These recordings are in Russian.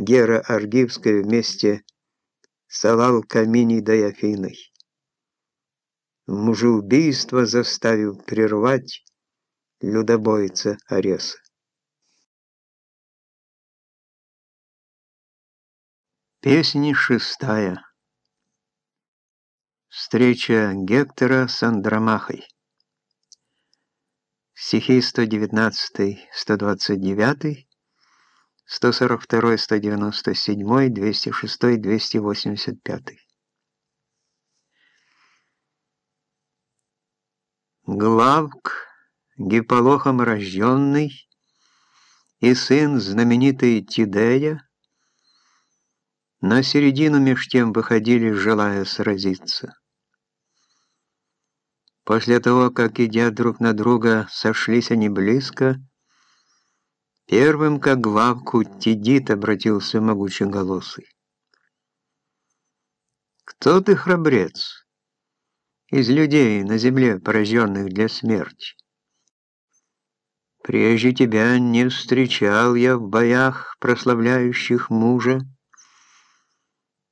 Гера Аргивская вместе с Алал-Каминидой Афиной. Мужеубийство заставил прервать людобойца Ареса. Песня шестая. Встреча Гектора с Андромахой. Стихи 119, 129, 142, 197, 206, 285. Главк, Гиполохом рожденный, и сын знаменитой Тидея, на середину меж тем выходили, желая сразиться. После того, как, идя друг на друга, сошлись они близко, первым, как главку, Тидит обратился могучеголосый. «Кто ты, храбрец, из людей на земле, пораженных для смерти?» Прежде тебя не встречал я в боях, прославляющих мужа,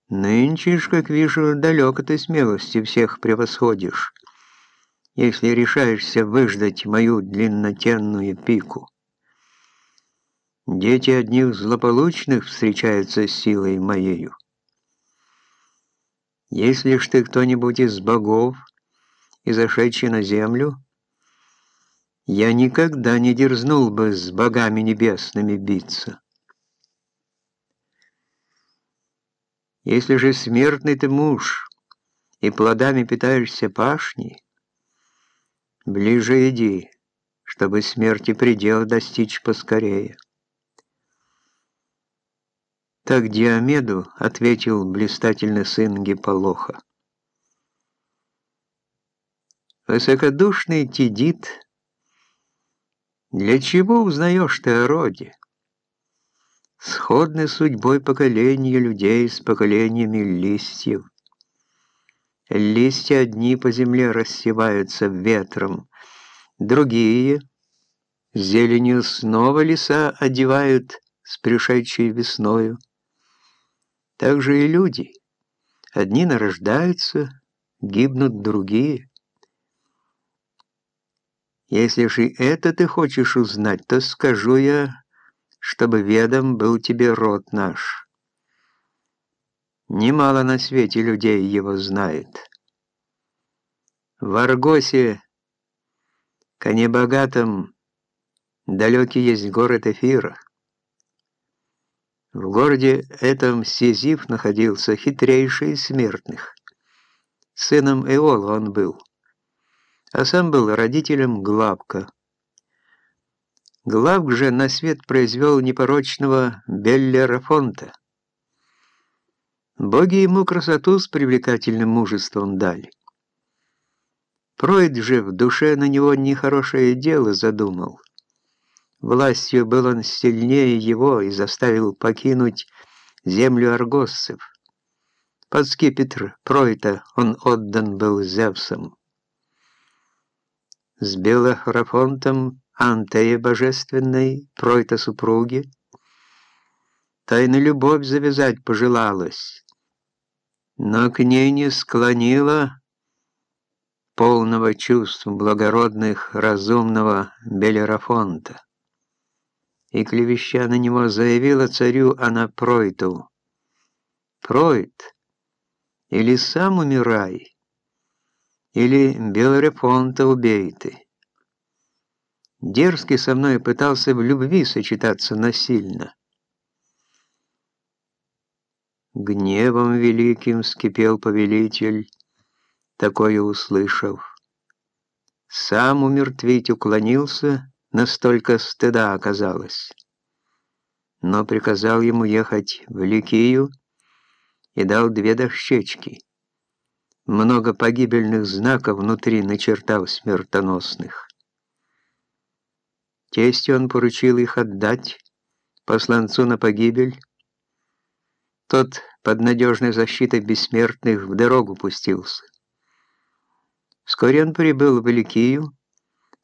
Нынче ж, как вижу, далеко ты смелости всех превосходишь, если решаешься выждать мою длиннотенную пику. Дети одних злополучных встречаются с силой моею. Если ж ты кто-нибудь из богов и зашедший на землю, я никогда не дерзнул бы с богами небесными биться. Если же смертный ты муж и плодами питаешься пашней, ближе иди, чтобы смерти предел достичь поскорее. Так Диомеду ответил блистательный сын Гиполоха. Высокодушный Тидит, для чего узнаешь ты о роде? сходны судьбой поколения людей с поколениями листьев. Листья одни по земле рассеваются ветром, другие зеленью снова леса одевают с пришедшей весною. Так же и люди. Одни нарождаются, гибнут другие. Если же это ты хочешь узнать, то скажу я, чтобы ведом был тебе род наш. Немало на свете людей его знает. В Аргосе, коне богатом, далекий есть город Эфира. В городе этом Сизиф находился хитрейший из смертных. Сыном Эола он был, а сам был родителем Главка. Главк же на свет произвел непорочного Беллерафонта. Боги ему красоту с привлекательным мужеством дали. Пройд же в душе на него нехорошее дело задумал. Властью был он сильнее его и заставил покинуть землю аргоссов. Под скипетр Пройта он отдан был Зевсом. С Белохрофонтом Антея божественной, пройта супруги, тайну любовь завязать пожелалась, но к ней не склонила полного чувств благородных разумного Белерафонта. И клевеща на него заявила царю она Пройту, «Пройт, или сам умирай, или Белерафонта убей ты». Дерзкий со мной пытался в любви сочетаться насильно. Гневом великим скипел повелитель, такое услышав. Сам умертвить уклонился, настолько стыда оказалось. Но приказал ему ехать в Ликию и дал две дощечки. Много погибельных знаков внутри начертал смертоносных. Тестью он поручил их отдать, посланцу на погибель. Тот под надежной защитой бессмертных в дорогу пустился. Вскоре он прибыл в Ликию,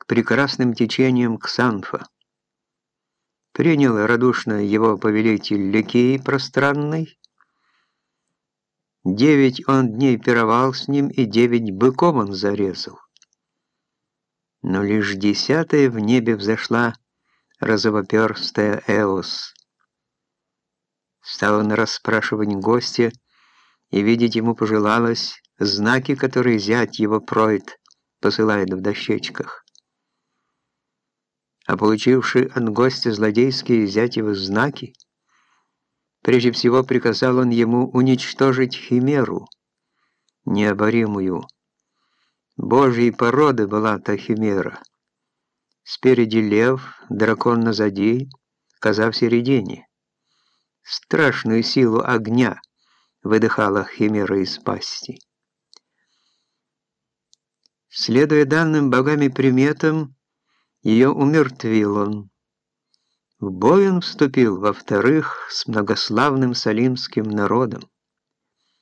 к прекрасным течениям Ксанфа. Принял радушно его повелитель Ликии пространный. Девять он дней пировал с ним, и девять быков он зарезал. Но лишь десятая в небе взошла розовоперстая Эос. Стал он расспрашивать гостя, и видеть ему пожелалось знаки, которые зять его проет, посылает в дощечках а получивший от гостя злодейские взять его знаки, прежде всего приказал он ему уничтожить химеру, необоримую. Божьей породы была та химера. Спереди лев, дракон назади, коза в середине. Страшную силу огня выдыхала химера из пасти. Следуя данным богами приметам, ее умертвил он. В бой он вступил, во-вторых, с многославным салимским народом.